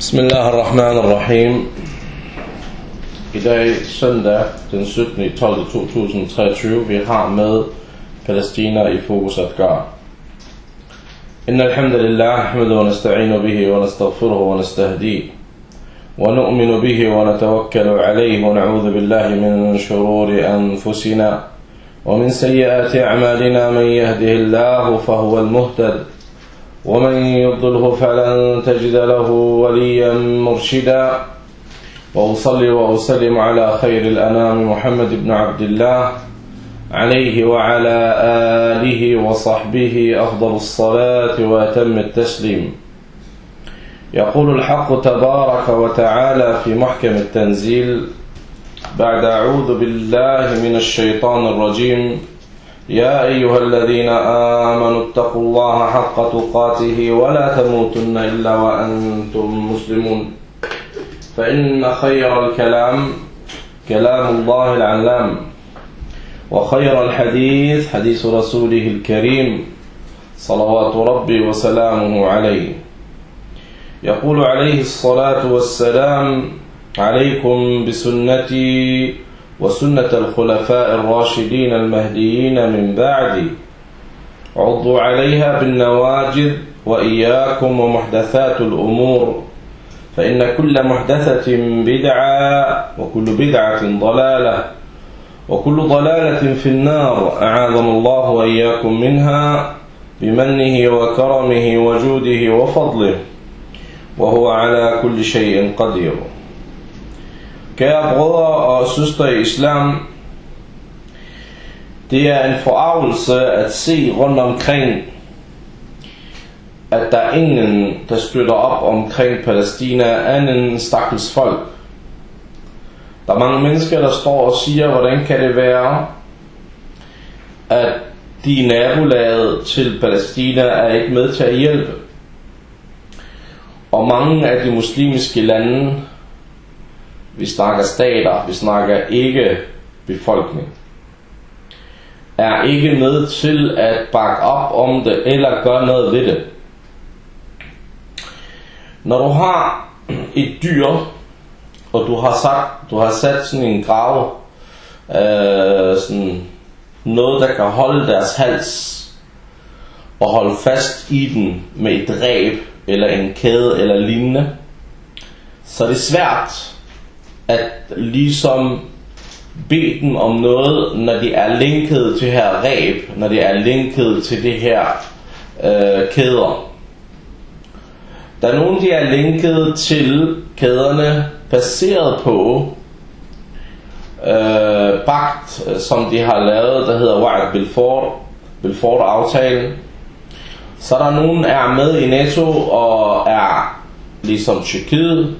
بسم الله الرحمن الرحيم I dag søndag den 17. 12. 2023 vi har med Palæstina i fokus at gøre. إن الحمد لله نحمده ونستعين به ونستغفره ونستهديه ونؤمن به ونتوكل عليه ونعوذ بالله من شرور أنفسنا ومن سيئات أعمالنا من يهده الله فهو المهتد ومن يضله فلن تجد له وليا مرشدا. وأصلي وأسلم على خير الأنام محمد بن عبد الله عليه وعلى آله وصحبه أفضل الصلاة وأتم التسليم. يقول الحق تبارك وتعالى في محكم التنزيل بعد أعوذ بالله من الشيطان الرجيم. يا أيها الذين آمنوا اتقوا الله حق تقاته ولا تموتن إلا وأنتم مسلمون. فإن خير الكلام كلام الله العلام وخير الحديث حديث رسوله الكريم صلوات ربي وسلامه عليه. يقول عليه الصلاة والسلام عليكم بسنتي وسنة الخلفاء الراشدين المهديين من بعدي. عضوا عليها بالنواجذ وإياكم ومحدثات الأمور. فإن كل محدثة بدعة وكل بدعة ضلالة وكل ضلالة في النار أعاذنا الله وإياكم منها بمنه وكرمه وجوده وفضله. وهو على كل شيء قدير. Kære brødre og søstre i islam, det er en forarvelse at se rundt omkring, at der er ingen, der støtter op omkring Palæstina, andet end stakkels folk. Der er mange mennesker, der står og siger, hvordan kan det være, at de nabolaget til Palæstina er ikke med til at hjælpe. Og mange af de muslimske lande, vi snakker stater, vi snakker ikke befolkning, er ikke med til at bakke op om det eller gøre noget ved det. Når du har et dyr, og du har sagt, du har sat sådan en grav, øh, sådan noget der kan holde deres hals og holde fast i den med et dræb eller en kæde eller lignende, så er det svært at ligesom bede dem om noget, når de er linket til her ræb, når de er linket til det her øh, kæder. Der er nogle, de er linket til kæderne baseret på øh, pagt, som de har lavet, der hedder Wa'ad Belfort, Belfort-aftalen. Så er der nogen, der er med i NATO og er ligesom Tyrkiet,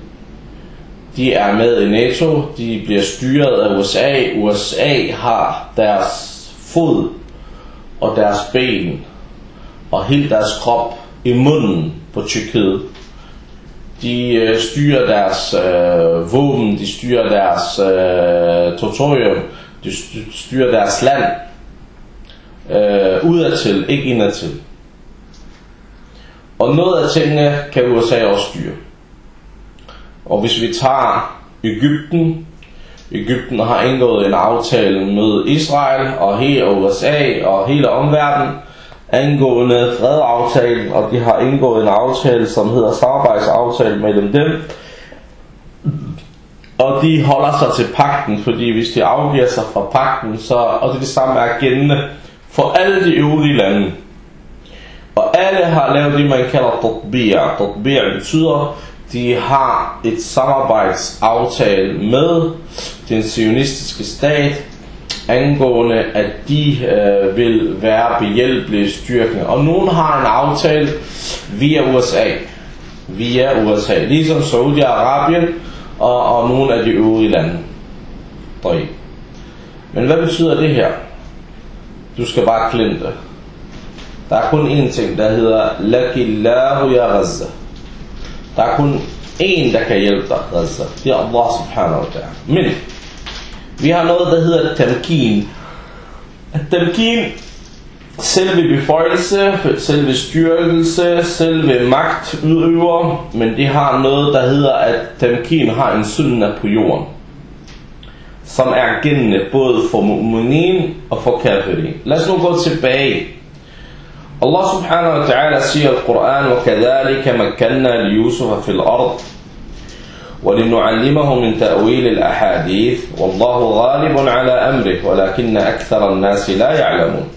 de er med i NATO, de bliver styret af USA. USA har deres fod og deres ben og hele deres krop i munden på Tyrkiet. De øh, styrer deres øh, våben, de styrer deres øh, territorium, de styrer deres land øh, udadtil, ikke indadtil. Og noget af tingene kan USA også styre. Og hvis vi tager Ægypten, Ægypten har indgået en aftale med Israel og hele USA og hele omverdenen angående fredaftalen, og de har indgået en aftale, som hedder samarbejdsaftale mellem dem. Og de holder sig til pakten, fordi hvis de afgiver sig fra pakten, så, og det, det samme er gældende for alle de øvrige lande. Og alle har lavet det, man kalder tatbi'er. Tatbi'er betyder, de har et samarbejdsaftale med den sionistiske stat angående, at de øh, vil være behjælpelige styrkende. Og nogen har en aftale via USA. Via USA. Ligesom Saudi-Arabien og, og nogle af de øvrige lande. Men hvad betyder det her? Du skal bare klinte. Der er kun én ting, der hedder Lakillahu ya Gaza. Der er kun én, der kan hjælpe dig, Gaza. Altså. Det er Allah subhanahu wa ta'ala. Men vi har noget, der hedder tamkin. Tamkin, selve beføjelse, selve styrkelse, selve magt udøver, men det har noget, der hedder, at tamkin har en syndende på jorden, som er gældende både for mu'minin og for kafirin. Lad os nu gå tilbage. Allah subhanahu wa ta'ala siger i Al-Quran, وَكَذَلِكَ مَكَّنَّا لِيُوسُفَ فِي الْأَرْضِ ولنعلمه من تأويل الأحاديث والله غالب على أمره ولكن أكثر الناس لا يعلمون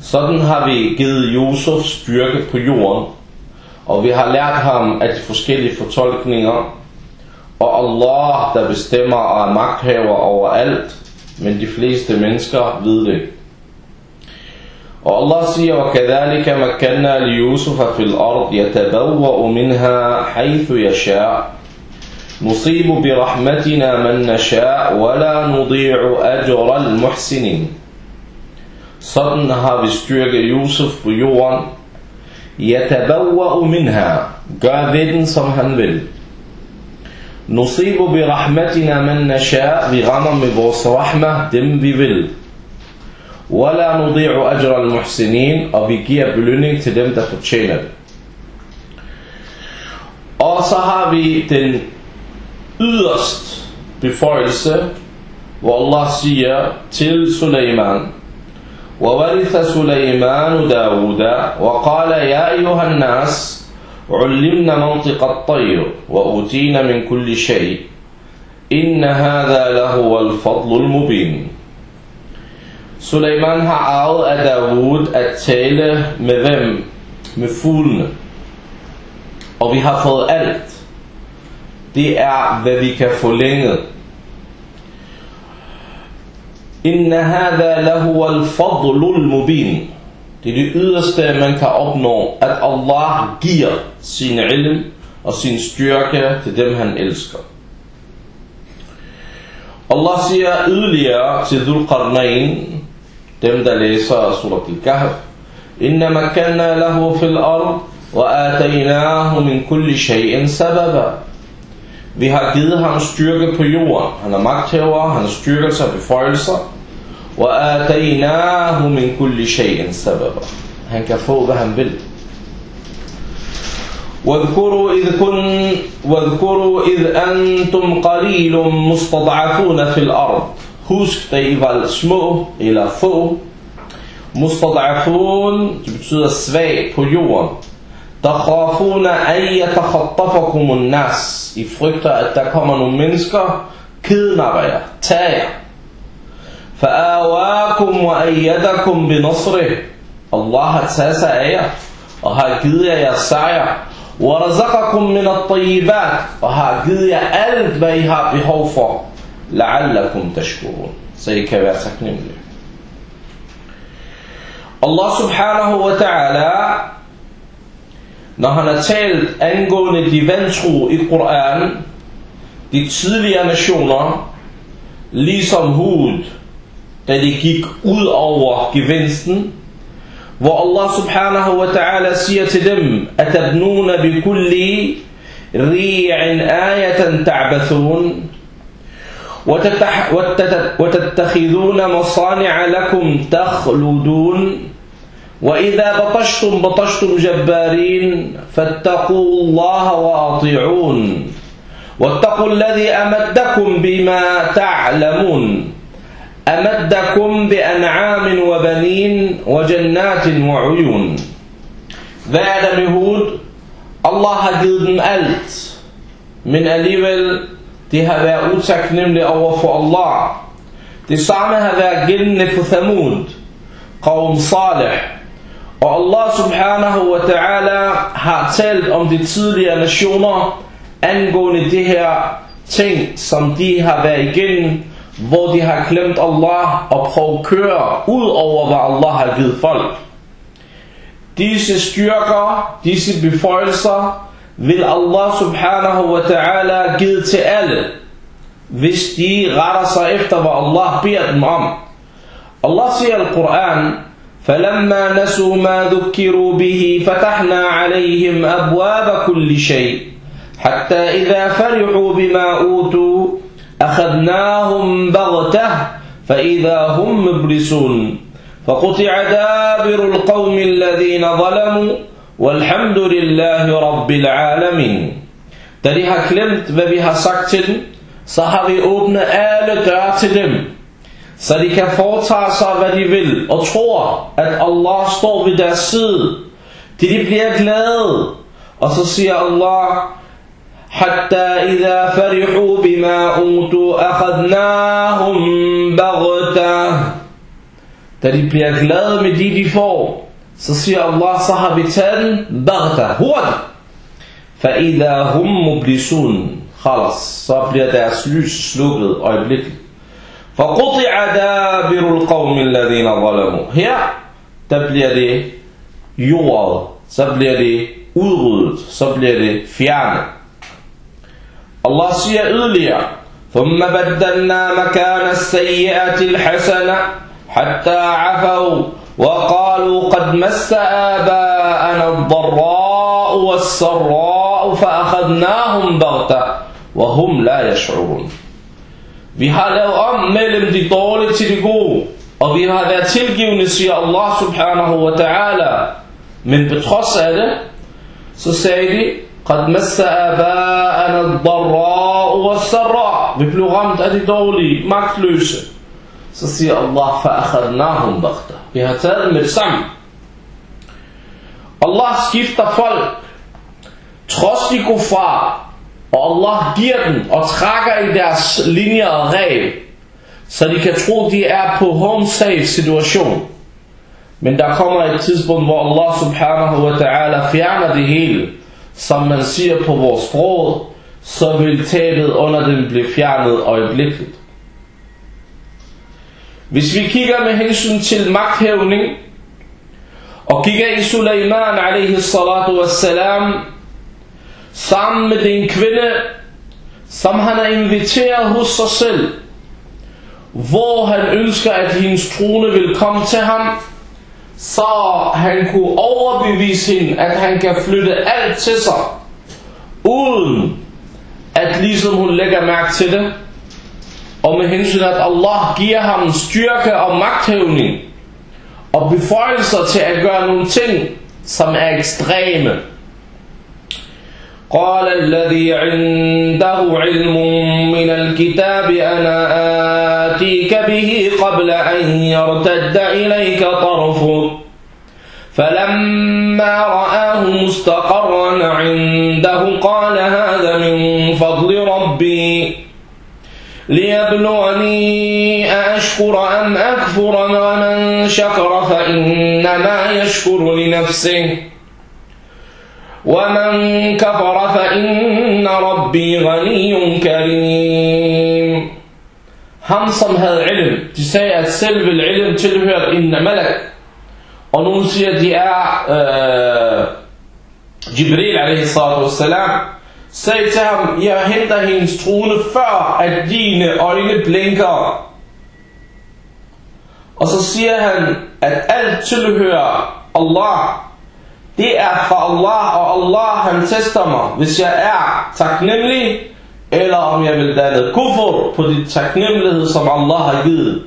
Sådan har vi givet Josef styrke på jorden, og vi har lært ham af de forskellige fortolkninger, og Allah, der bestemmer og er magthaver over alt, men de fleste mennesker ved det. والله سيما وكذلك مكنا ليوسف في الأرض يتبوأ منها حيث يشاء. نصيب برحمتنا من نشاء ولا نضيع أجر المحسنين. صدنا har vi يوسف Josef يَتَبَوَّأُ مِنْهَا. Gør ved بل نُصِيبُ بِرَحْمَتِنَا مَنَّ نشاء Vi rammer med vores rahmah. وَلَا نُضِيعُ أَجْرَ الْمُحْسِنِينَ. Og vi giver تدم تفتشينا أو صحابي fortjener det. Og så har vi den وَوَرِثَ سُلَيْمَانُ دَاوُدَ وَقَالَ يَا أَيُّهَا النَّاسُ عُلِّمْنَا مَنْطِقَ الطَّيْرُ واوتينا مِنْ كُلِّ شَيْءٍ. إِنَّ هَذَا لَهُوَ الْفَضْلُ الْمُبِينُ. Suleiman har arvet af Dawood at tale med hvem? Med fuglene. Og vi har fået alt. Det er, hvad vi kan forlænge. Inna hadha lahu al-fadlul mubin. Det er det yderste, man kan opnå, at Allah giver sin ilm og sin styrke til dem, han elsker. Allah siger yderligere til Dhul Qarnayn, dem der læser surat al-Kahf, Inna makanna lahu fil ard, wa ataynahu min kulli shay'in sababa. Vi har givet ham styrke på jorden. Han er magthaver, han har styrkelser og beføjelser. وآتيناه من كل شيء سببا han kan få hvad han vil واذكروا إذ كن واذكروا إذ أنتم قليل مستضعفون في الأرض Husk, da I var små eller få. Mustad'afun, det betyder svag på jorden. Takhafuna an yatakhattafakum an-nas. I frygter at der kommer nogle mennesker kidnapper jer, tager jer. Fa'awakum wa ayyadakum bi nasrih. Allah har taget sig af jer og har givet jer jeres sejr. Wa razaqakum min at-tayyibat og har givet jer alt hvad I har behov for. لعلكم تشكرون så I kan være taknemmelige Allah subhanahu wa ta'ala når han har talt angående de vantro i Koran de tidligere nationer ligesom Hud da de gik ud over gevinsten, hvor Allah subhanahu wa ta'ala siger til dem, Atabnuna bi kulli ri'in ayatan ta'bathun, وتتخذون مصانع لكم تخلدون وإذا بطشتم بطشتم جبارين فاتقوا الله وأطيعون واتقوا الذي أمدكم بما تعلمون أمدكم بأنعام وبنين وجنات وعيون Hvad er der med Hud? Allah har givet dem alt. Det har været utaknemmelige over for Allah. Det samme har været gældende for Thamud, Qawm Salih. Og Allah subhanahu wa ta'ala har talt om de tidligere nationer angående det her ting, som de har været igennem, hvor de har glemt Allah og prøvet at køre ud over, hvad Allah har givet folk. Disse styrker, disse beføjelser, vil Allah subhanahu wa ta'ala give til alle, hvis de retter sig efter, hvad Allah beder dem om. Allah siger i Al-Quran, فَلَمَّا نَسُوا مَا ذُكِّرُوا بِهِ فَتَحْنَا عَلَيْهِمْ أَبْوَابَ كُلِّ شَيْءٍ حَتَّى إِذَا فَرِحُوا بِمَا أُوتُوا أخذناهم بغتة فإذا هم مبلسون فقطع دابر القوم الذين ظلموا والحمد لله رب العالمين Da de har glemt, hvad vi har sagt til dem, så har vi åbnet alle døre til dem, så de kan foretage sig, hvad de vil, og tror, at Allah står ved deres side. De, de bliver glade. Og så siger Allah, حتى إذا فرحوا بما أوتوا أخذناهم بغتة Da de bliver glade med de, de får, vi taget den bagta, hurtigt. فَإِذَا هُمْ مُبْلِسُونَ خلاص, så bliver deres lys slukket øjeblikkeligt. فَقُطِعَ دَابِرُ الْقَوْمِ الَّذِينَ ظَلَمُوا Her, der bliver det jordet, så bliver det udryddet, så bliver det fjernet. Allah siger yderligere, ثم بدلنا مكان السيئة الحسنة حتى عفوا وقالوا قد مس آباءنا الضراء والسراء فأخذناهم بغتة وهم لا يشعرون Vi har lavet om mellem de dårlige til de gode, og vi har været tilgivende, siger Allah subhanahu wa ta'ala. Men på trods af det, så sagde de, قد مس آباءنا الضراء والسراء Vi blev ramt af de dårlige, magtløse. Så siger Allah, فأخذناهم بغتة Vi har taget dem med det samme. Allah skifter folk, trods de kuffar, og Allah giver dem og trækker i deres linjer og regel, så de kan tro, de er på home safe situation. Men der kommer et tidspunkt, hvor Allah subhanahu wa ta'ala fjerner det hele, som man siger på vores sprog, så vil tabet under dem blive fjernet øjeblikkeligt. Hvis vi kigger med hensyn til magthævning, og kigger i Sulaiman alaihi salatu wassalam, sammen med den kvinde, som han har inviteret hos sig selv, hvor han ønsker, at hendes trone vil komme til ham, så han kunne overbevise hende, at han kan flytte alt til sig, uden at ligesom hun lægger mærke til det, og med hensyn at Allah giver ham styrke og magthævning, og beføjelser til at gøre nogle ting, som er ekstreme. قال الذي عنده علم من الكتاب أنا آتيك به قبل أن يرتد إليك طرفك فلما رآه مستقرا عنده قال هذا من فضل ربي ليبلغني أأشكر أم أكفر ومن شكر فإنما يشكر لنفسه. ومن كفر فإن ربي غني كريم. هم صم هذا علم تساية سلب العلم تلهر إن ملك. ونوسي دياء آه، جبريل عليه الصلاة والسلام. Sag til ham, jeg henter hendes trone før at dine øjne blinker. Og så siger han, at alt tilhører Allah, det er fra Allah, og Allah han tester mig, hvis jeg er taknemmelig, eller om jeg vil danne kufur på dit taknemmelighed, som Allah har givet.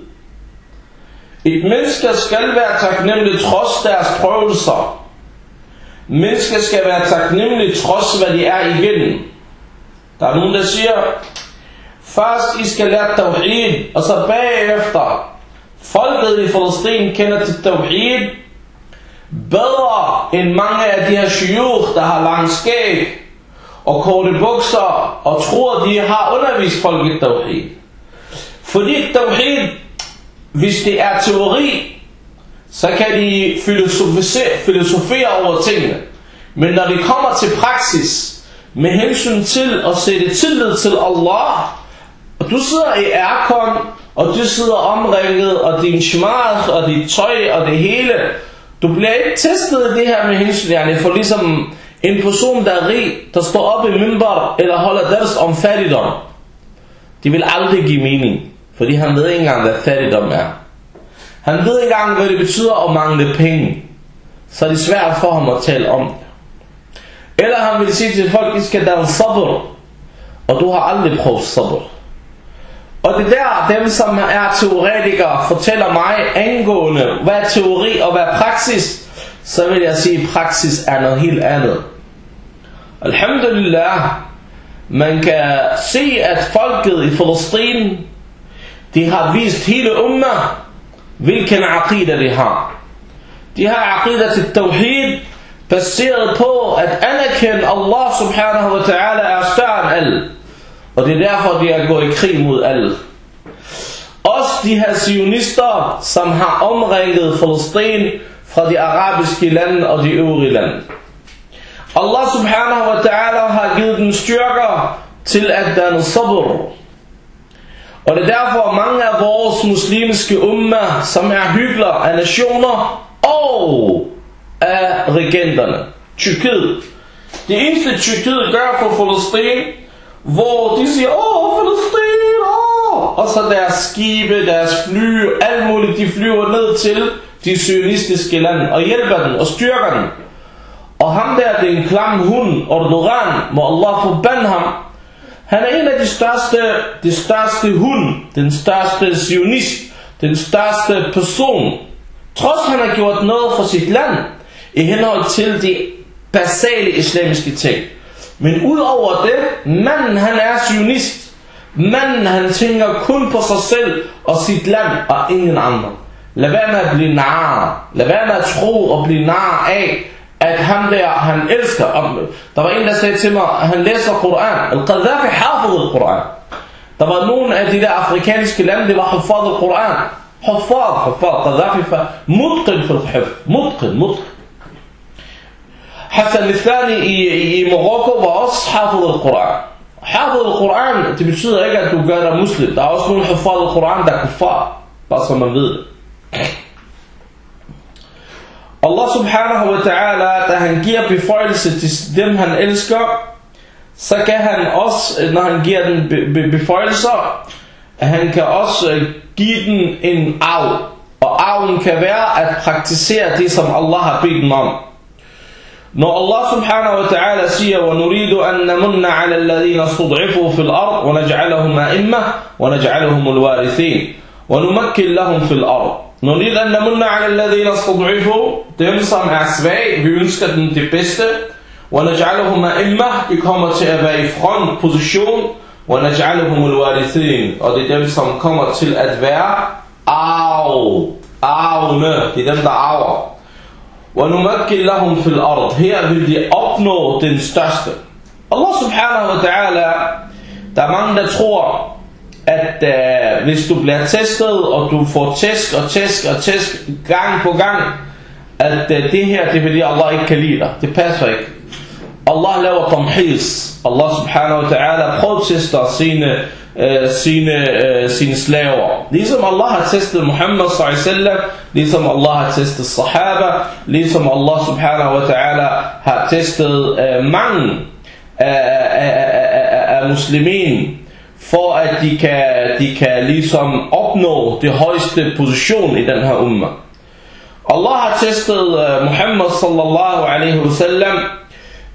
Et menneske skal være taknemmelig trods deres prøvelser. Mennesker skal være taknemmelig trods hvad de er igennem. Der er nogen, der siger, først I skal lære tawhid, og så bagefter, folket i Falastin kender til tawhid, bedre end mange af de her shiur, der har lang skæg og korte bukser og tror, de har undervist folk i tawhid. Fordi tawhid, hvis det er teori, så kan de filosofere, filosofere over tingene. Men når det kommer til praksis, med hensyn til at sætte tillid til Allah, og du sidder i aircon, og du sidder omringet, og din smart, og dit tøj, og det hele, du bliver ikke testet i det her med hensyn, yani for ligesom en person, der er rig, der står op i mimbar, eller holder deres om fattigdom. De vil aldrig give mening, fordi han ved ikke engang, hvad fattigdom er. Han ved ikke engang, hvad det betyder at mangle penge. Så det er svært for ham at tale om det. Eller han vil sige til folk, I skal danne sabr, og du har aldrig prøvet sabr. Og det der, dem som er teoretikere, fortæller mig angående, hvad er teori og hvad er praksis, så vil jeg sige, at praksis er noget helt andet. Alhamdulillah, man kan se, at folket i Palestine, de har vist hele umma, hvilken aqida de har. De har aqida til tawhid, baseret på at anerkende Allah subhanahu wa ta'ala er større end alle. Og det er derfor, de er gået i krig mod alle. Også de her sionister, som har omringet Palæstina fra de arabiske lande og de øvrige lande. Allah subhanahu wa ta'ala har givet dem styrker til at danne sabr. Og det er derfor mange af vores muslimske umma, som er hyggeler af nationer og af regenterne. Tyrkiet. Det eneste Tyrkiet gør for Palæstina, hvor de siger, åh, Palæstina, åh, og så deres skibe, deres fly, alt muligt, de flyver ned til de sionistiske lande og hjælper dem og styrker dem. Og ham der, det er en klam hund, Erdogan, må Allah forbande ham. Han er en af de største, de største hund, den største sionist, den største person. Trods han har gjort noget for sit land, i henhold til de basale islamiske ting. Men udover det, manden han er sionist. Manden han tænker kun på sig selv og sit land og ingen andre. Lad være med at blive nar. Lad være med at tro og blive nar af, at ham der, han elsker. Der var en, der sagde til mig, at han læser Koran. Al-Qaddafi hafede Koran. Der var nogle af de der afrikanske lande, det var hafad Koran. Hafad, hafad, Qaddafi fa mutqin fil hifz. Mutqin, mutqin. Hassan al-Thani i, i Marokko var også hafid al-Quran. Hafid al-Quran, det betyder ikke, at du gør dig muslim. Der er også nogle hafid al-Quran, der er kuffar. Bare så man ved det. Allah subhanahu wa ta'ala, da han giver beføjelse til dem, han elsker, så kan han også, når han giver den be- be- beføjelser, at han kan også give den en arv. Og arven kan være at praktisere det, som Allah har bedt dem om. Når Allah subhanahu wa ta'ala siger, وَنُرِيدُ أَن نَمُنَّ عَلَى الَّذِينَ اسْتُضْعِفُوا فِي الْأَرْضِ وَنَجْعَلَهُمْ أَئِمَّةً وَنَجْعَلَهُمُ الْوَارِثِينَ وَنُمَكِّنْ لَهُمْ فِي الْأَرْضِ نُرِيدُ أَن نَمُنَّ عَلَى الَّذِينَ اسْتُضْعِفُوا Dem som er svage, vi ønsker dem det bedste. وَنَجْعَلَهُمْ أَئِمَّةً De kommer til at være i front position. وَنَجْعَلَهُمُ الْوَارِثِينَ Og det er dem, som kommer til at være arv. Arvene. Det er dem, der arver. وَنُمَكِّنْ لَهُمْ فِي الْأَرْضِ Her vil de opnå den største. Allah subhanahu wa ta'ala, der er mange, der tror, at øh, hvis du bliver testet, og du får tæsk og tæsk og tæsk gang på gang, at øh, det her, det er fordi Allah ikke kan lide dig. Det passer ikke. Allah laver tamhis. Allah subhanahu wa ta'ala prøvtester sine, øh, sine, øh, sine slaver. Ligesom Allah har testet Muhammad sallallahu ligesom Allah har testet sahaba, ligesom Allah subhanahu wa ta'ala har testet øh, mange af, af, af, af muslimin, for at de kan, de kan ligesom opnå det højeste position i den her umma. Allah har testet uh, Muhammad sallallahu alaihi wasallam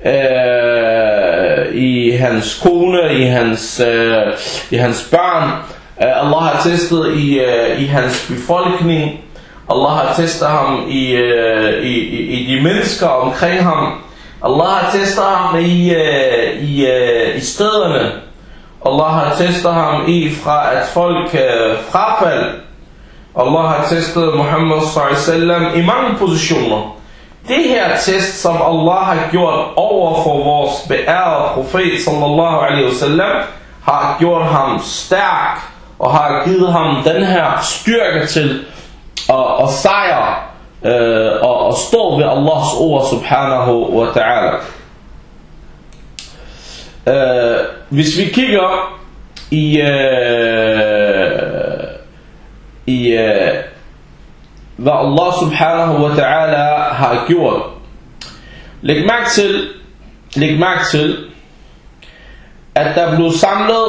uh, øh, i hans kone, i hans, uh, i hans børn. Uh, Allah har testet i, uh, i hans befolkning. Allah har testet ham i, uh, i, i, i de mennesker omkring ham. Allah har testet ham i, uh, i, uh, i stederne. Allah har testet ham i fra at folk uh, frafald. Allah har testet Muhammad sallallahu i mange positioner. Det her test, som Allah har gjort over for vores beærede profet sallallahu alaihi wasallam, har gjort ham stærk og har givet ham den her styrke til at, at sejre øh, og at stå ved Allahs ord subhanahu wa ta'ala. Øh, hvis vi kigger i øh, i øh, hvad Allah subhanahu wa ta'ala har gjort. Læg mærke til, læg mærke til, at der blev samlet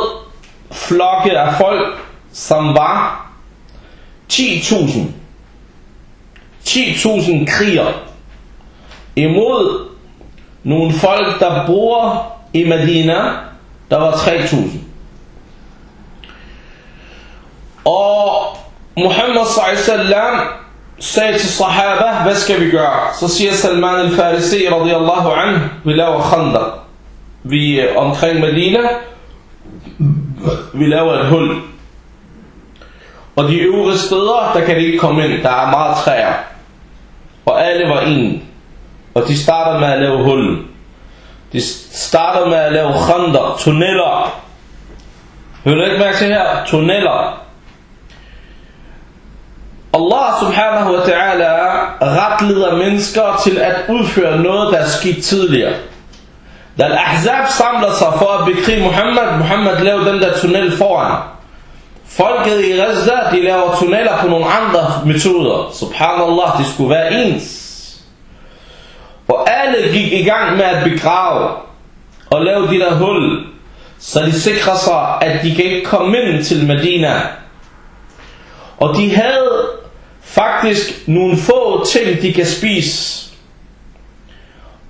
flokke af folk, som var 10.000. 10.000 kriger imod nogle folk, der bor i Medina, der var 3.000. Og Muhammad sallam sagde til sahaba, hvad skal vi gøre? Så siger Salman al-Farisi radiyallahu anhu, vi laver khandaq. Vi er omkring Medina, vi laver et hul. Og de øvrige steder, der kan de ikke komme ind. Der er meget træer. Og alle var en. Og de starter med at lave hullet. De starter med at lave khandaq, tunneller. Hører du ikke mærke til her? Tunneller. Allah subhanahu wa ta'ala retleder mennesker til at udføre noget, der er sket tidligere. Da al-Ahzab samler sig for at bekrige Muhammad, Muhammad laver den der tunnel foran. Folket i Gaza, de laver tunneller på nogle andre metoder. Subhanallah, det skulle være ens. Og alle gik i gang med at begrave og lave de der hul, så de sikrer sig, at de kan ikke komme ind til Medina. Og de havde faktisk nogle få ting, de kan spise.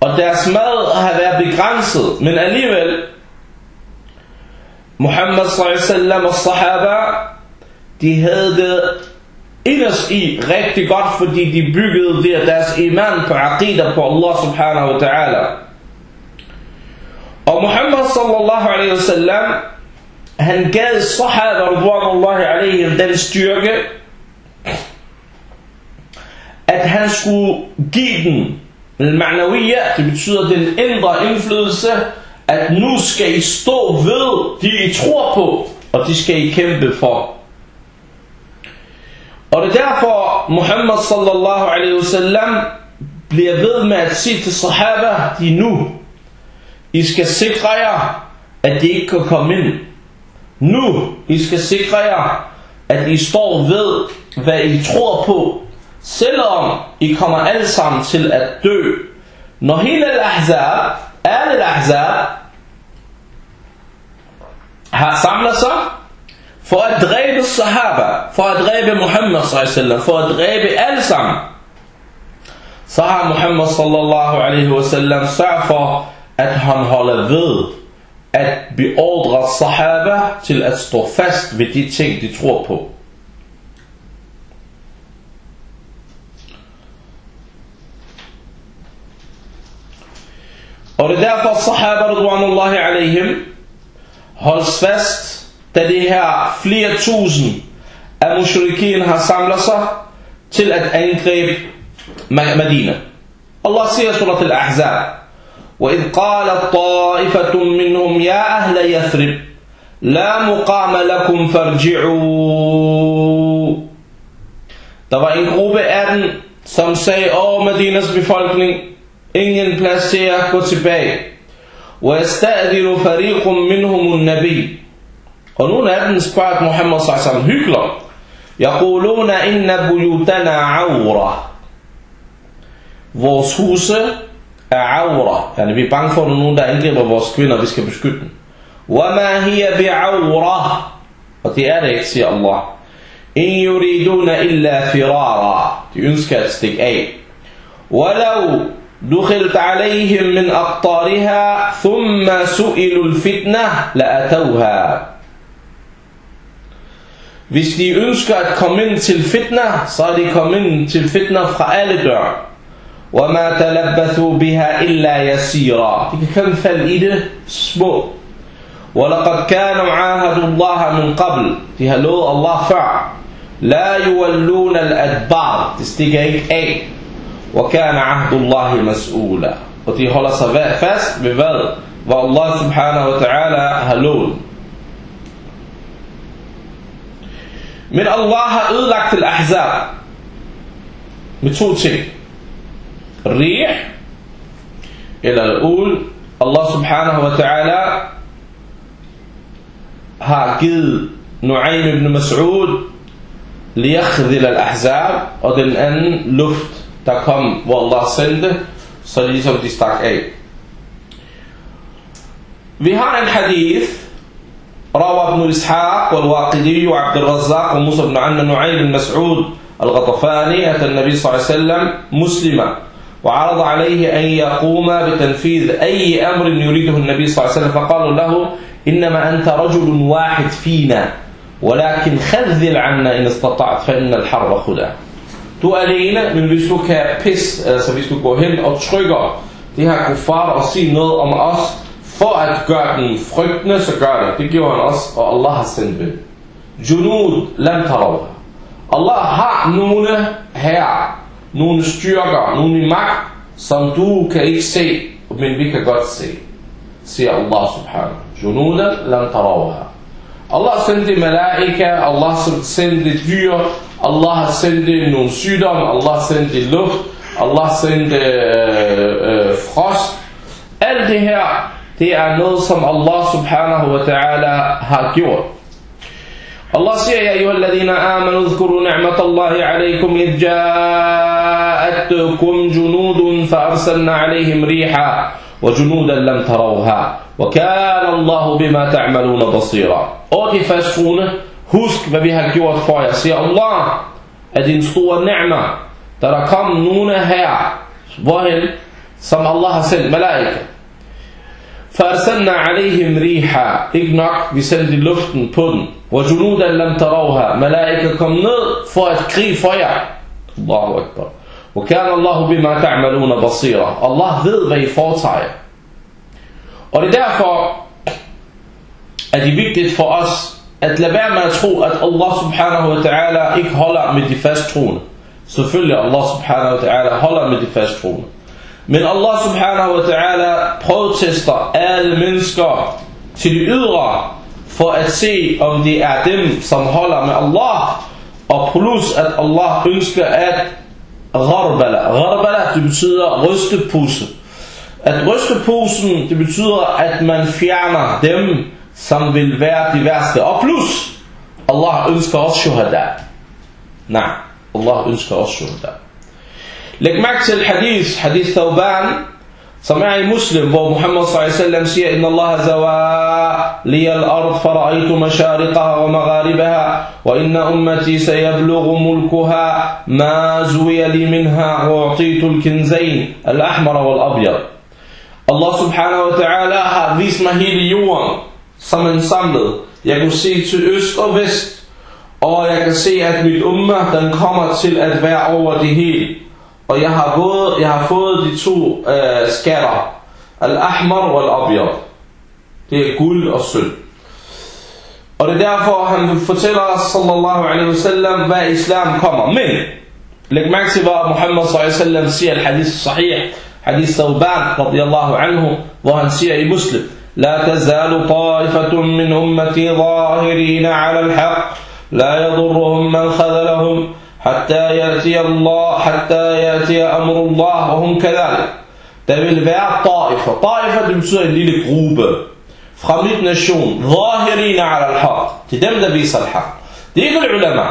Og deres mad har været begrænset, men alligevel, Muhammad sallallahu og sahaba, de havde det inderst i rigtig godt, fordi de byggede der deres iman på aqidah på Allah subhanahu wa ta'ala. Og Muhammad sallallahu alaihi wasallam, han gav sahaba radwanullahi alaihi den styrke, at han skulle give den al-ma'nawiyya, det betyder den indre indflydelse, at nu skal I stå ved de I tror på, og de skal I kæmpe for. Og det er derfor Muhammad sallallahu alaihi wasallam bliver ved med at sige til sahaba, de nu, I skal sikre jer, at de ikke kan komme ind. Nu, I skal sikre jer, at I står ved, hvad I tror på, selvom I kommer alle sammen til at dø. Når hele al-ahzab, alle al-ahzab, har samlet sig for at dræbe sahaba, for at dræbe Muhammad sallallahu for at dræbe alle sammen, så har Muhammad sallallahu alaihi wasallam sørget for, at han holder ved at beordre sahaba til at stå fast ved de ting, de tror på. Og det er derfor sahaba radwanullahi alaihim holdes fast, da det her flere tusind af mushrikin har samlet sig til at angribe Medina. Allah siger surat al-Ahzab, وإذ قالت طائفة منهم يا أهل يثرب لا مقام لكم فارجعوا Der var en gruppe af dem, som sagde, åh Medinas befolkning, ingen plads til at gå tilbage. ويستأذن فريق منهم النبي og nogle af dem spørger Muhammad sallallahu hykler يقولون إن بيوتنا عورة vores huse er aura yani vi er bange for at nogen der angriber vores kvinder vi skal beskytte dem وما هي بعورة og det er det ikke siger Allah إن يريدون إلا فرارا de ønsker at stikke af ولو دخلت عليهم من أقطارها ثم سئلوا الفتنة لأتوها Hvis de ønsker at komme ind til fitna, så er de kommet ind til fitna fra alle døre. وَمَا تَلَبَّثُوا بِهَا إِلَّا يَسِيرًا De kan kun falde i det små. وَلَقَدْ كَانُوا عَاهَدُوا اللَّهَ مِنْ قَبْلِ De har lovet Allah før. لَا يُوَلُّونَ الْأَدْبَارِ De stikker ikke af. وَكَانَ عَهْدُ اللَّهِ مَسْئُولًا Og de holder sig fast ved hvad? Hvor Allah subhanahu wa ta'ala har lovet. Men Allah har ødelagt al-ahzab med to ting. Rih eller ul, Allah subhanahu wa ta'ala har givet Nu'aym ibn Mas'ud liyakhdil al-ahzab og den anden luft der kom hvor Allah sendte så ligesom de stak af. Vi har en hadith روى ابن إسحاق والواقدي وعبد الرزاق وموسى بن عن نعيم بن مسعود الغطفاني أتى النبي صلى الله عليه وسلم مسلما وعرض عليه أن يقوم بتنفيذ أي أمر يريده النبي صلى الله عليه وسلم. فقالوا له إنما أنت رجل واحد فينا ولكن خذل عنا إن استطعت فإن الحرب خدع Du er alene, men hvis du kan pisse, altså hvis du går hen og trykker det her kuffar og sige noget om os, for at gøre den frygtende, så gør det. Det gjorde han også, og Allah har sendt dem. Junud lam tarawha. Allah har nogle her, nogle styrker, nogle magt, som du kan ikke se, men vi kan godt se. Siger Allah subhanahu. Junud lam tarawha. Allah sendte malaika, Allah sendte dyr, Allah sendte nogle sygdomme, Allah sendte luft, Allah sendte øh, øh, frost. Alt det her, det er noget, som Allah subhanahu wa ta'ala har gjort. Allah siger, ja ayyuhalladhina amanu dhkuru ni'matallahi alaykum idh ja'atkum junudun fa arsalna alayhim riha wa junudan lam tarawha wa kana Allahu bima ta'maluna basira. Og de fasttroende, husk hvad vi har gjort for jer, siger Allah, af din store ni'ma, der kom nogle her, hvorhen, som Allah har sendt malaika. فأرسلنا عليهم ريحا ikke nok, vi sendte luften på den. وجنودا لم تروها ملائكة kom ned for at krige for jer. Allahu Akbar. وكان الله بما تعملون بصيرا. Allah ved, hvad I foretager. Og det er derfor, at det er vigtigt for os, at lade være med at tro, at Allah subhanahu wa ta'ala ikke holder med de fasttroende. Selvfølgelig Allah subhanahu wa ta'ala holder med de fasttroende. Men Allah subhanahu wa ta'ala prøvetester alle mennesker til de ydre, for at se, om det er dem, som holder med Allah, og plus at Allah ønsker at gharbala. Gharbala, det betyder rystepusse. At rystepusen, det betyder, at man fjerner dem, som vil være de værste. Og plus, Allah ønsker også shuhada. Nej, Allah ønsker også shuhada. Læg mærke til hadith, hadith Thawban, som er i muslim, hvor Muhammad s.a.v. siger, Inna Allah zawa li al-ard fara'aytu mashariqaha wa magharibaha wa inna ummati sayablughu mulkuha ma zuwiya li minha wa u'titu al-kinzayn al-ahmar wal-abyad. Allah subhanahu wa ta'ala har vist mig hele jorden som en samlet. Jeg kunne se til øst og vest, og jeg kan se, at mit umma, den kommer til at være over det hele. Og jeg har fået, jeg har fået de to øh, skatter. Al-Ahmar og Al-Abyad. Det er guld og sølv. Og det er derfor, han fortæller os, sallallahu alaihi wasallam, hvad islam kommer. Men, læg mærke til, hvad Muhammad sallallahu alaihi wasallam siger, al-hadith sahih, hadith Thawban, radiyallahu anhu, hvor han siger i muslim, لا تزال طائفة من أمتي ظاهرين على الحق لا يضرهم من خذلهم Hatta yati Allah, hatta yati amrullah, og hun kadalik. Der vil være ta'ifa. Da'ifer, det betyder en lille gruppe. Fra mit nation. Zahirina ala al-haq. Det er dem, der viser al-haq. Det er ikke ulema.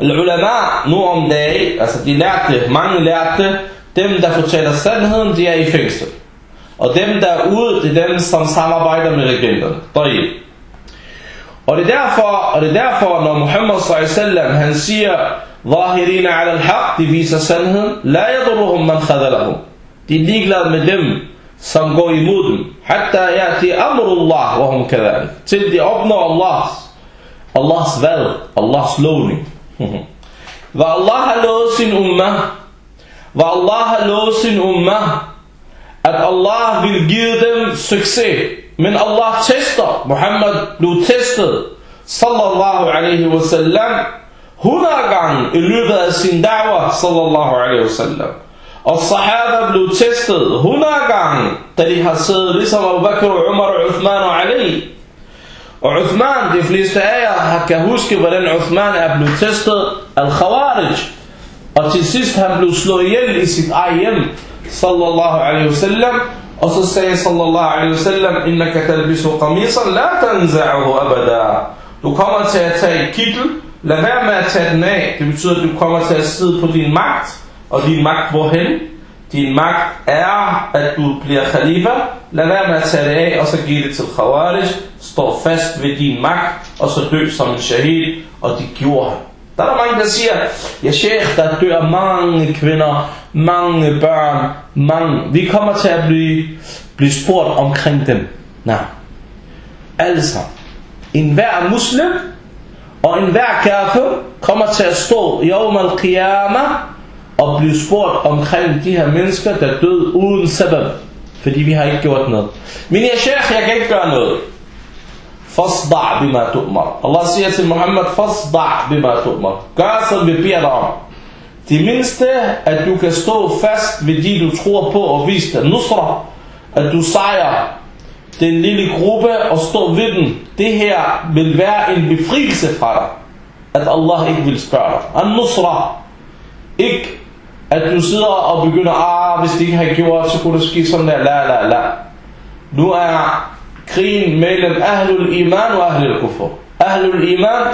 Ulema nu om dagen, altså de lærte, mange lærte, dem der fortæller sandheden, de er i fængsel. Og dem der er ude, det er dem, som samarbejder med regenterne. Døje. Og det er derfor, og det er derfor når Muhammad s.a.v. han siger, Zahirina ala al-haq, de viser sandheden, la yadurruhum man khadalahum. De er ligeglade med dem, som går imod dem. Hatta yati amrullah, wa hum kadhalik. Til de opnår Allahs, Allahs hvad? Allahs lovning. Hvad Allah har lovet sin ummah, hvad Allah har lovet sin ummah, at Allah vil give dem succes. Men Allah tester. Muhammad blev testet. Sallallahu alaihi wasallam. 100 gange i løbet af sin da'wah. Sallallahu alaihi wasallam. Og sahaba blev testet 100 gange. Da de har siddet ligesom Abu Bakr, Umar, Uthman og Ali. Og Uthman, de fleste af jer kan huske, hvordan Uthman er blevet testet. Al-Khawarij. Og til sidst han blev slået ihjel i sit eget hjem sallallahu alaihi wasallam og så sagde sallallahu alaihi wasallam innaka talbisu qamisan la tanza'uhu abada. Du kommer til at tage et kittel. Lad være med at tage den af. Det betyder at du kommer til at sidde på din magt. Og din magt hvorhen? Din magt er at du bliver khalifa. Lad være med at tage det af og så give det til khawarij. Stå fast ved din magt og så dø som en shahid. Og det gjorde. Han der er der mange, der siger, ja sheikh, der dør mange kvinder, mange børn, mange. Vi kommer til at blive, blive spurgt omkring dem. Nej. Altså, enhver En hver muslim Og enhver kafir kommer til at stå i al-Qiyamah og blive spurgt omkring de her mennesker, der døde uden sabab. Fordi vi har ikke gjort noget. Men jeg sheikh, jeg kan ikke gøre noget. Fasda' bima tu'mar. Allah siger til Muhammad, Fasda' bima tu'mar. Gør som vi beder dig om. Det mindste, at du kan stå fast ved de, du tror på og vise dig. Nusra, at du sejrer den lille gruppe og står ved den. Det her vil være en befrielse fra dig. At Allah ikke vil spørge dig. An-Nusra. Ikke at du sidder og begynder, ah, hvis de ikke har gjort, så kunne det ske sådan der, la la la. Nu er krigen mellem Ahlul Iman og Ahlul Kufr. Ahlul Iman,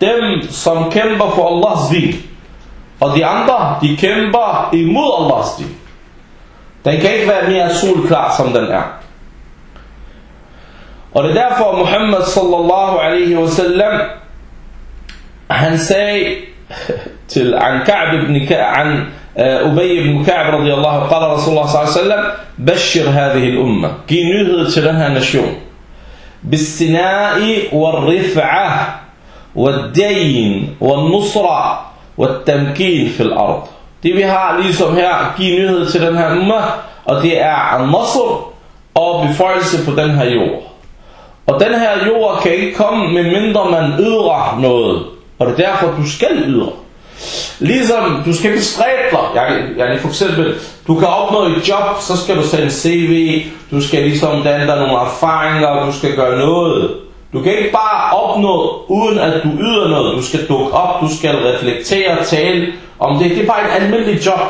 dem som kæmper for Allahs din. Og de andre, de kæmper imod Allahs din. Den kan ikke være mere solklar, som den er. Og det er derfor Muhammad sallallahu alaihi wasallam, han sagde til an Ka'b ibn Ka'b, an Ubay ibn Ka'b radiyallahu, qala Rasulullah sallallahu alaihi wasallam, bashir hadhihi al-umma. Giv nyhed til den her nation. بالسناء والرفعة والدين والنصرة والتمكين في الأرض Det vi har ligesom her, giv nyhed til den her umma, og det er al-nasr og beføjelse på den her jord. Og den her jord kan ikke komme, med mindre man yder noget. Og det er derfor, du skal yde. Ligesom, du skal bestræbe dig. Jeg, jeg, for eksempel, du kan opnå et job, så skal du sende CV. Du skal ligesom danne dig nogle erfaringer, du skal gøre noget. Du kan ikke bare opnå, uden at du yder noget. Du skal dukke op, du skal reflektere og tale om det. Det er bare en almindelig job.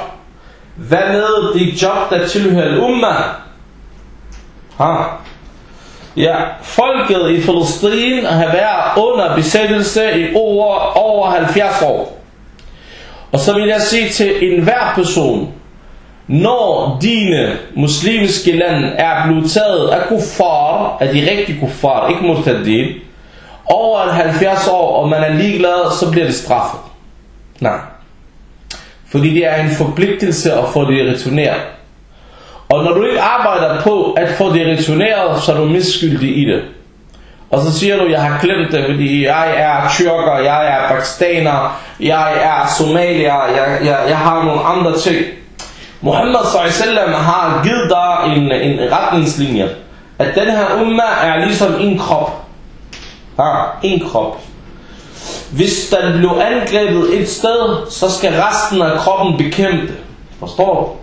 Hvad med det job, der tilhører umma? Ha? Ja, folket i Filistin har været under besættelse i over, over 70 år. Og så vil jeg sige til enhver person, når dine muslimske lande er blevet taget af kuffar, af de rigtige kuffar, ikke murtaddin, over 70 år, og man er ligeglad, så bliver det straffet. Nej. Fordi det er en forpligtelse at få det returneret. Og når du ikke arbejder på at få det returneret, så er du misskyldig i det. Og så siger du, jeg har glemt det, fordi jeg er tyrker, jeg er pakistaner, jeg er somalier, jeg, jeg, jeg har nogle andre ting. Muhammad sallallahu har givet dig en, en retningslinje, at den her umma er ligesom en krop. Ja, en krop. Hvis den blev angrebet et sted, så skal resten af kroppen bekæmpe det. Forstår du?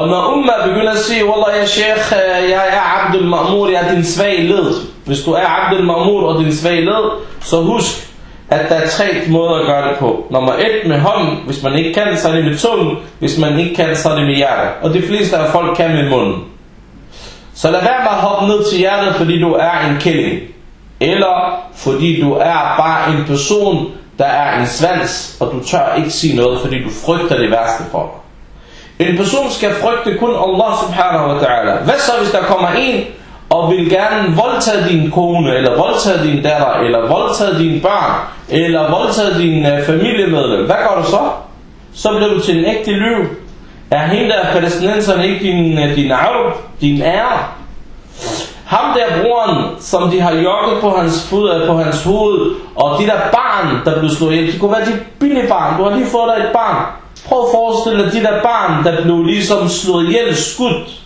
Og når umma begynder at sige, Wallah jeg sheikh, jeg er Abdul Ma'mur, jeg er din svage led. Hvis du er Abdul Ma'mur og din svage led, så husk, at der er tre måder at gøre det på. Nummer et med hånden, hvis man ikke kan, så er det med tungen. Hvis man ikke kan, så er det med hjertet. Og de fleste af folk kan med munden. Så lad være med at hoppe ned til hjertet, fordi du er en killing. Eller fordi du er bare en person, der er en svans, og du tør ikke sige noget, fordi du frygter det værste for dig. En person skal frygte kun Allah subhanahu wa ta'ala. Hvad så hvis der kommer en og vil gerne voldtage din kone, eller voldtage din datter, eller voldtage dine børn, eller voldtage din øh, familiemedlem, hvad gør du så? Så bliver du til en ægte løv. Er hende der palæstinenserne ikke din, øh, din arv, din ære? Ham der broren, som de har jokket på hans, fod, øh, på hans hoved, og de der barn, der blev slået ihjel, det kunne være de billige barn. Du har lige fået dig et barn. Prøv at forestille dig de der barn, der blev ligesom slået ihjel, skudt.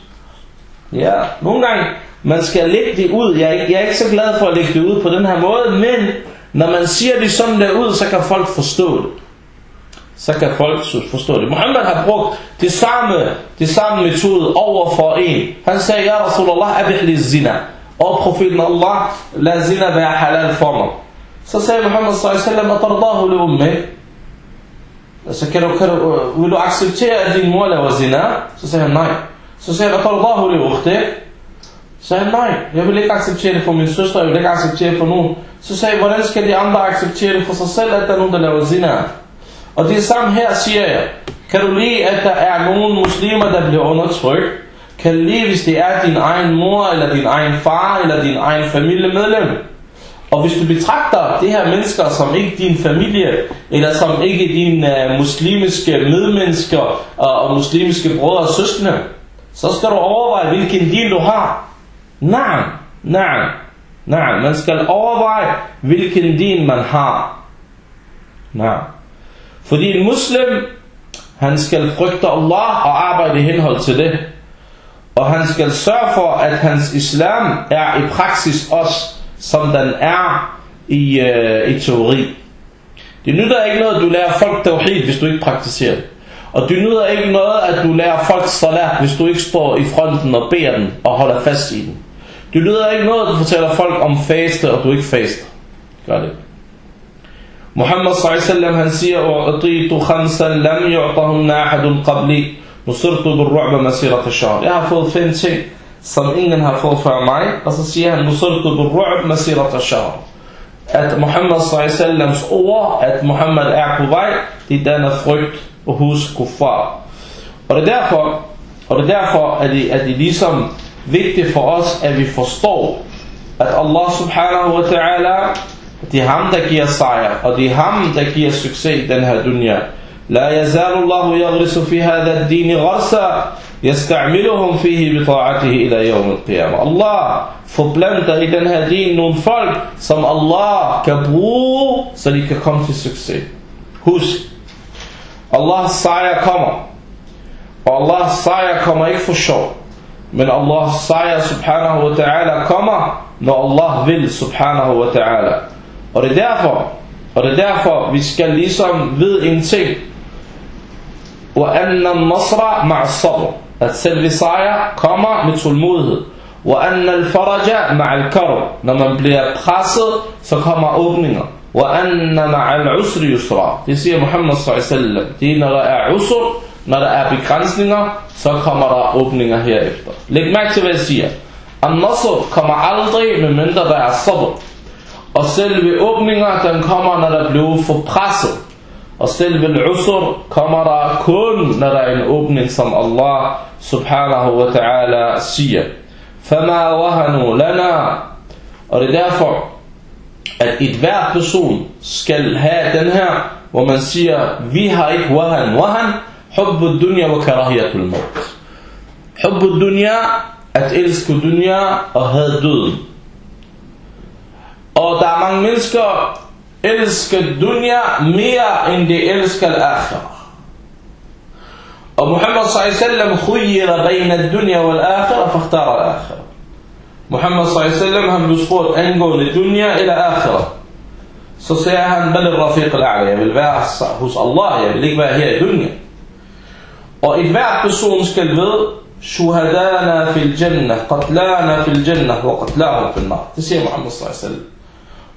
Ja, nogle gange, man skal lægge det ud. Jeg er, ikke, jeg er ikke så glad for at lægge det ud på den her måde, men når man siger det sådan der ud, så kan folk forstå det. Så kan folk forstå det. Muhammad har brugt det samme, det samme metode over for en. Han sagde, Ja Rasulallah, abihli zina. Og profeten Allah, lad zina være halal for mig. Så sagde Muhammad sallallahu alaihi wasallam, atardahu li ummi. Så kan du, kan du, øh, vil du acceptere, at din mor laver zina? Så sagde han nej. Så sagde han, atardahu li ukhti. Så sagde han, nej, jeg vil ikke acceptere det for min søster, jeg vil ikke acceptere det for nogen. Så sagde jeg, hvordan skal de andre acceptere det for sig selv, at der er nogen, der laver zina? Og det samme her siger jeg, kan du lide, at der er nogen muslimer, der bliver undertrykt? Kan du lide, hvis det er din egen mor, eller din egen far, eller din egen familiemedlem? Og hvis du betragter de her mennesker som ikke din familie, eller som ikke dine uh, øh, muslimiske medmennesker uh, og muslimiske brødre og søstre, så skal du overveje, hvilken din du har. Nej, nej, Nej, man skal overveje, hvilken din man har. Nej. Fordi en muslim, han skal frygte Allah og arbejde i henhold til det. Og han skal sørge for, at hans islam er i praksis også, som den er i, øh, i teori. Det nytter ikke noget, at du lærer folk tawhid, hvis du ikke praktiserer det. Og det nytter ikke noget, at du lærer folk salat, hvis du ikke står i fronten og beder den og holder fast i den. Det nytter ikke noget, at du fortæller folk om faste, og du ikke faster. Gør det. Muhammad sallallahu han siger, وَأَطِيتُ خَمْسًا لَمْ يُعْطَهُنَّ أَحَدٌ قَبْلِي نُصِرْتُ بِالرُّعْبَ مَسِيرَةَ الشَّهْرِ Jeg har fået fem ting, som ingen har fået før mig, og så siger han, نُصِرْتُ بِالرُّعْبَ مَسِيرَةَ الشَّهْرِ At Muhammad sallallams ord, at Muhammad er på vej, det danner frygt og hus kuffar. Og det er derfor, og det er derfor, at det, at det ligesom vigtigt for os, at vi forstår, at Allah subhanahu wa ta'ala, det er ham, der giver sejr, og det er ham, der giver succes i den her dunya. لا يزال الله يغرس في هذا الدين غرسا يستعملهم فيه بطاعته إلى يوم القيامة Allah forplanter i den her din nogle folk, som Allah kan bruge, så de kan komme til succes. Husk, Allahs sejr kommer. Og Allahs sejr kommer ikke for sjov. Men Allahs sejr subhanahu wa ta'ala kommer, når Allah vil subhanahu wa ta'ala. Og det er derfor, og det er derfor, vi skal ligesom vide en ting. وَأَنَّ النَّصْرَ مَعَ الصَّبْرِ At selve sejr kommer med tålmodighed. وَأَنَّ الْفَرَجَ مَعَ الْكَرْبِ Når man bliver presset, så kommer åbninger. وَأَنَّ مَعَ الْعُسْرِ يُسْرًا Det siger Muhammad s.a.v. Det er, når der er usr, når der er begrænsninger, så kommer der åbninger herefter. Læg mærke til, hvad jeg siger. An-Nasr kommer aldrig, medmindre der er sabr. Og selve åbninger, den kommer, når der bliver for presset. Og selve usur kommer der kun, når der er en åbning, som Allah subhanahu wa ta'ala siger. Fama wahanu lana. Og det er derfor, at et hver person skal have den her, hvor man siger, vi har ikke wahan. Wahan, حب الدنيا وكراهية الموت. حب الدنيا أتلسك الدنيا أهدل. أو دعمان منسك إلسك الدنيا ميا عند إلسك الآخرة. ومحمد صلى الله عليه وسلم خير بين الدنيا والآخرة فاختار الآخرة. محمد صلى الله عليه وسلم هم بسقوط أنقون الدنيا إلى آخرة. سيسيها بل الرفيق الأعلى يا بالباع الله يا بالباع هي دنيا Og et hver person skal ved, shuhadana fil jannah, qatlana fil jannah, wa qatlahum fil nar. Det siger Muhammad s.a.v.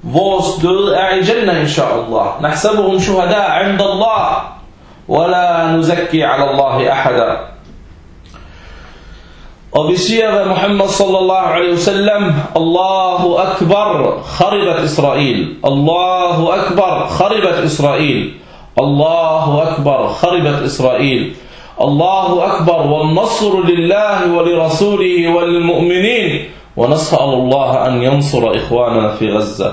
Vores død er i jannah, inshallah. Nahsabuhum shuhada inda Allah. ولا نزكي على الله أحدا وبسيغ محمد صلى الله عليه وسلم الله أكبر خربت إسرائيل الله أكبر خربت إسرائيل الله أكبر خربت إسرائيل الله أكبر والنصر لله ولرسوله وللمؤمنين ونسأل الله أن ينصر إخواننا في غزة.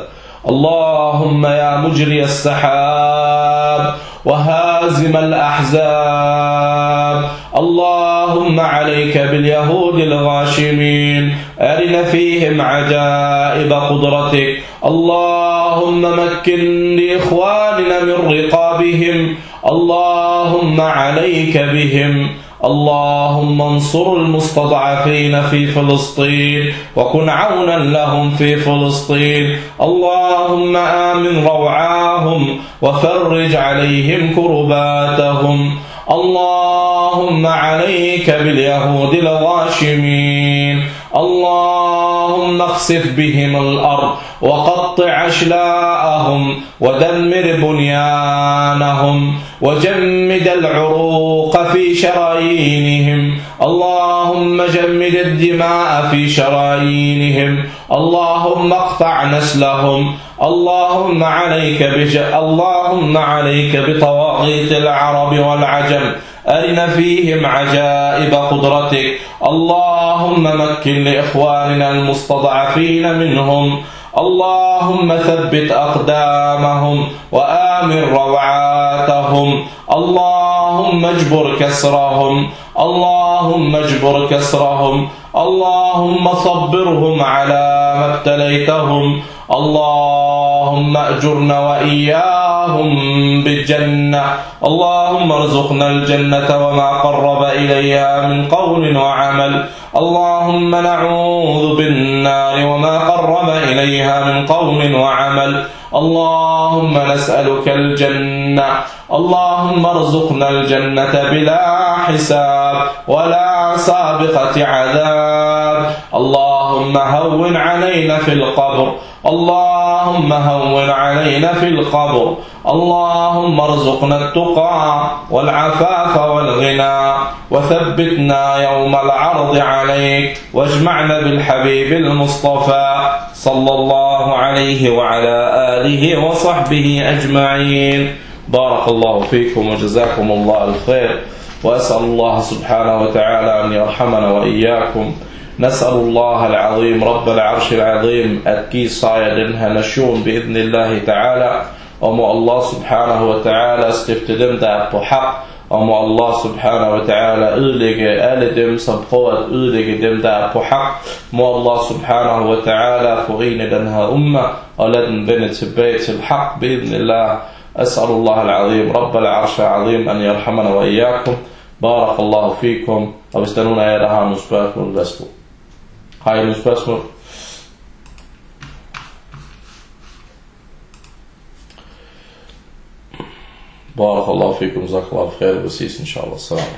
اللهم يا مجري السحاب وهازم الأحزاب. اللهم عليك باليهود الغاشمين. أرنا فيهم عجائب قدرتك. اللهم مكن لإخواننا من رقابهم. اللهم عليك بهم. اللهم انصر المستضعفين في فلسطين وكن عونا لهم في فلسطين. اللهم آمن روعاهم وفرج عليهم كرباتهم. اللهم عليك باليهود الغاشمين. اللهم اخسف بهم الأرض وقطع أشلاءهم ودمر بنيانهم وجمد العروق في شرايينهم. اللهم جمد الدماء في شرايينهم. اللهم اقطع نسلهم. اللهم عليك بج... اللهم عليك بطواغيت العرب والعجم. أرنا فيهم عجائب قدرتك. اللهم مكن لإخواننا المستضعفين منهم. اللهم ثبت أقدامهم وآمن روعاتهم. اللهم اجبر كسرهم. اللهم اجبر كسرهم. اللهم صبرهم على ما ابتليتهم. اللهم أجرنا وإياهم بالجنة. اللهم ارزقنا الجنة وما قرب إليها من قول وعمل. اللهم نعوذ بالنار وما قرب إليها من قول وعمل. اللهم نسألك الجنة. اللهم ارزقنا الجنة بلا حساب ولا سابقة عذاب. اللهم هون علينا في القبر. اللهم هون علينا في القبر. اللهم ارزقنا التقى والعفاف والغنى وثبتنا يوم العرض عليك واجمعنا بالحبيب المصطفى صلى الله عليه وعلى آله وصحبه أجمعين. بارك الله فيكم وجزاكم الله الخير وأسأل الله سبحانه وتعالى أن يرحمنا وإياكم. نسأل الله العظيم رب العرش العظيم أكي صايا لنها نشون بإذن الله تعالى. أمو الله سبحانه وتعالى استفتدم ذات حق أمو الله سبحانه وتعالى أدلق آل دم سبقوة أدلق دم ذات حق مو الله سبحانه وتعالى فغين لنها أمة ولدن بنت بيت الحق بإذن الله. أسأل الله العظيم رب العرش العظيم أن يرحمنا وإياكم. بارك الله فيكم. أو استنونا يا رحمن الله har I nogle spørgsmål? بارك الله فيكم جزاك الله خير وبسيس إن شاء الله السلام